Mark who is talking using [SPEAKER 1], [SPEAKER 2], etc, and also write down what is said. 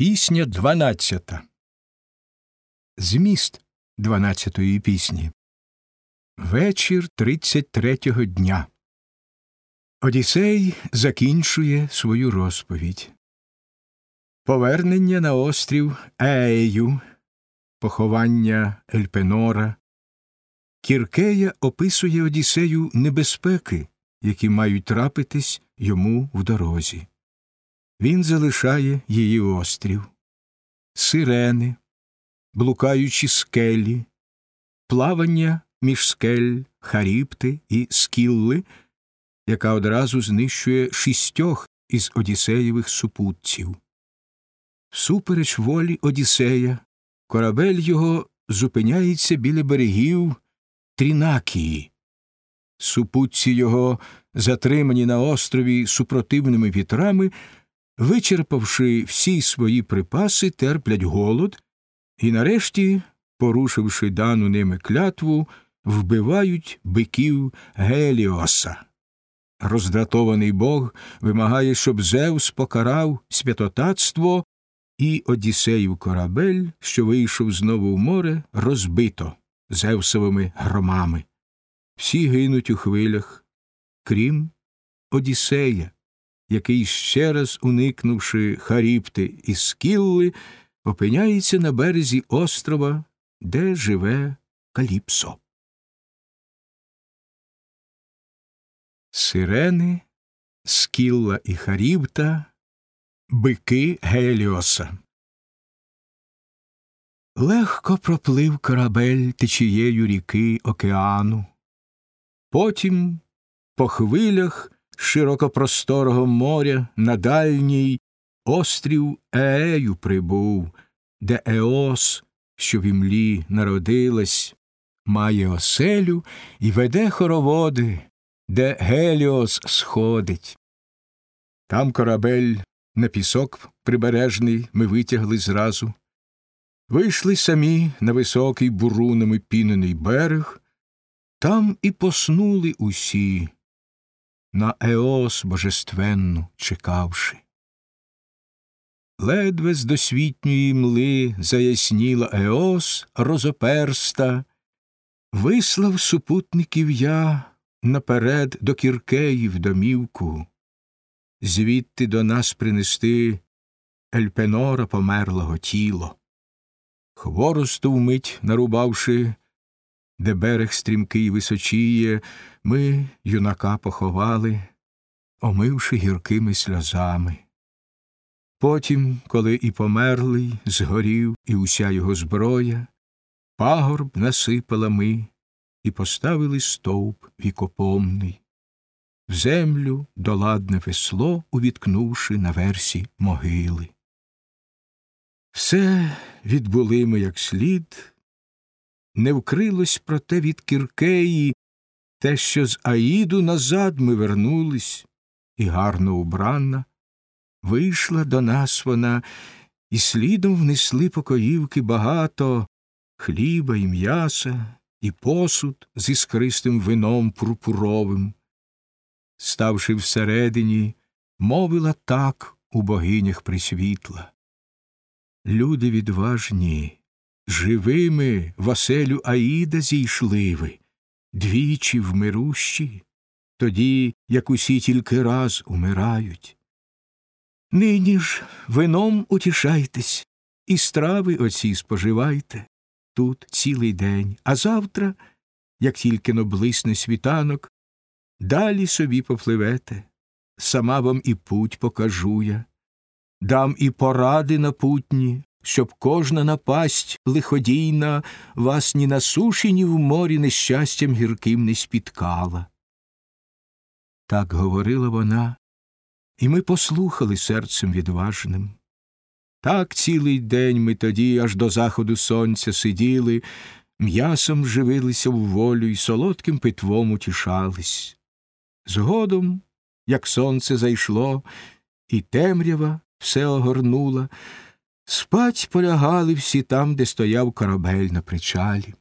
[SPEAKER 1] Пісня дванадцята. Зміст дванадцятої пісні. Вечір тридцять третього дня. Одіссей закінчує свою розповідь. Повернення на острів Ею, поховання Ельпенора. Кіркея описує Одіссею небезпеки, які мають трапитись йому в дорозі. Він залишає її острів, сирени, блукаючі скелі, плавання між скель, харіпти і скілли, яка одразу знищує шістьох із Одіссеєвих супутців. Всупереч волі Одіссея, корабель його зупиняється біля берегів Трінакії. Супутці його, затримані на острові супротивними вітрами, вичерпавши всі свої припаси, терплять голод і, нарешті, порушивши дану ними клятву, вбивають биків Геліоса. Роздратований бог вимагає, щоб Зевс покарав святотатство, і Одіссеїв корабель, що вийшов знову в море, розбито Зевсовими громами. Всі гинуть у хвилях, крім Одіссея, який, ще раз уникнувши Харіпти і Скілли, опиняється на березі острова, де живе Каліпсо. Сирени, Скілла і Харіпта, бики Геліоса. Легко проплив корабель течією ріки океану. Потім по хвилях широкопросторого моря на дальній острів Еею прибув, де Еос, що в імлі народилась, має оселю і веде хороводи, де Геліос сходить. Там корабель на пісок прибережний ми витягли зразу. Вийшли самі на високий бурунами пінений берег, там і поснули усі, на Еос божественну чекавши. Ледве з досвітньої мли заясніла Еос розоперста, вислав супутників я наперед до Кіркеїв домівку, звідти до нас принести Ельпенора померлого тіло. Хворосту вмить нарубавши, де берег стрімкий височіє, ми юнака поховали, омивши гіркими сльозами. Потім, коли і померлий, згорів і уся його зброя, пагорб насипала ми і поставили стовп вікопомний, в землю доладне весло, увіткнувши на версі могили. Все відбули ми як слід, не вкрилось проте від Кіркеї те, що з Аїду назад ми вернулись, і гарно убранна. Вийшла до нас вона, і слідом внесли покоївки багато хліба і м'яса, і посуд з іскристим вином пурпуровим. Ставши всередині, мовила так у богинях присвітла. Люди відважні, живими в оселю Аїда зійшли ви, двічі вмирущі, тоді, як усі тільки раз умирають. Нині ж вином утішайтесь, і страви оці споживайте тут цілий день, а завтра, як тільки но блисне світанок, далі собі попливете, сама вам і путь покажу я, дам і поради напутні, щоб кожна напасть лиходійна вас ні на суші, ні в морі нещастям гірким не спіткала. Так говорила вона, і ми послухали серцем відважним. Так цілий день ми тоді аж до заходу сонця сиділи, м'ясом живилися в волю і солодким питвом утішались. Згодом, як сонце зайшло, і темрява все огорнула, спать полягали всі там, де стояв корабель на причалі.